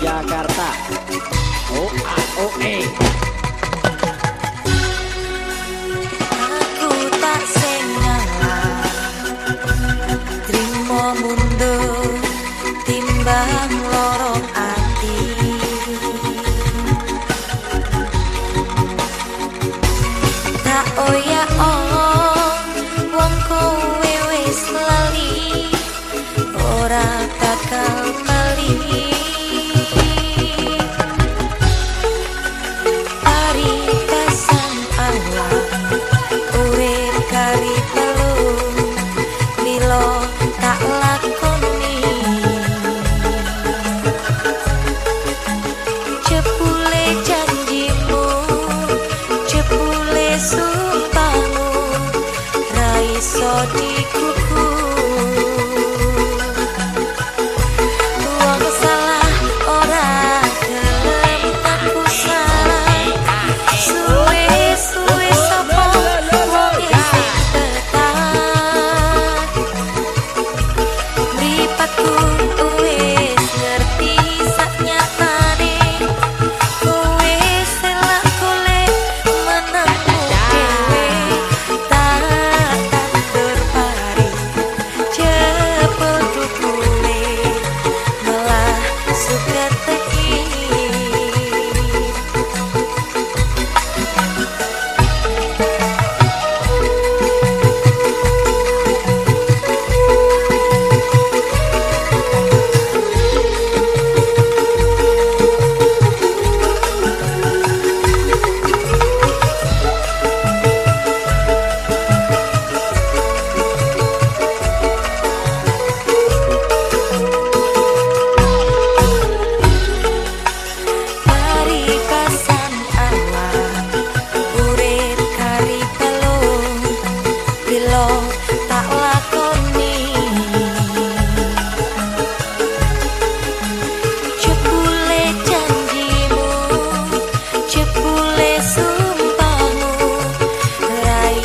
Jakarta. Oh.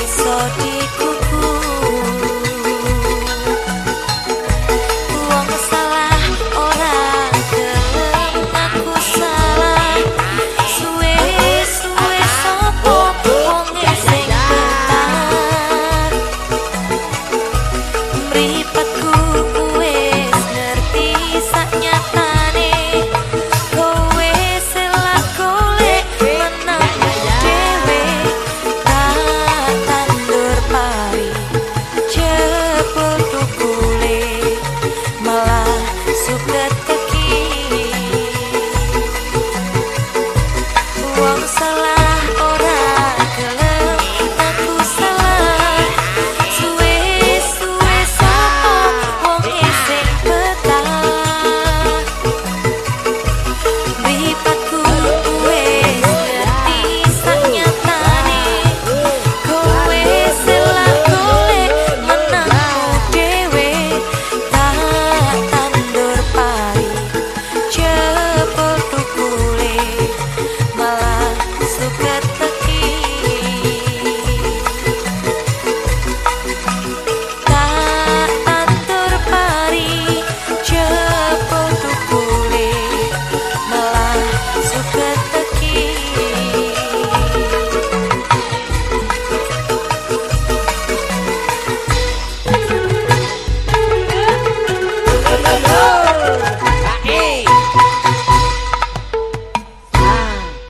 I saw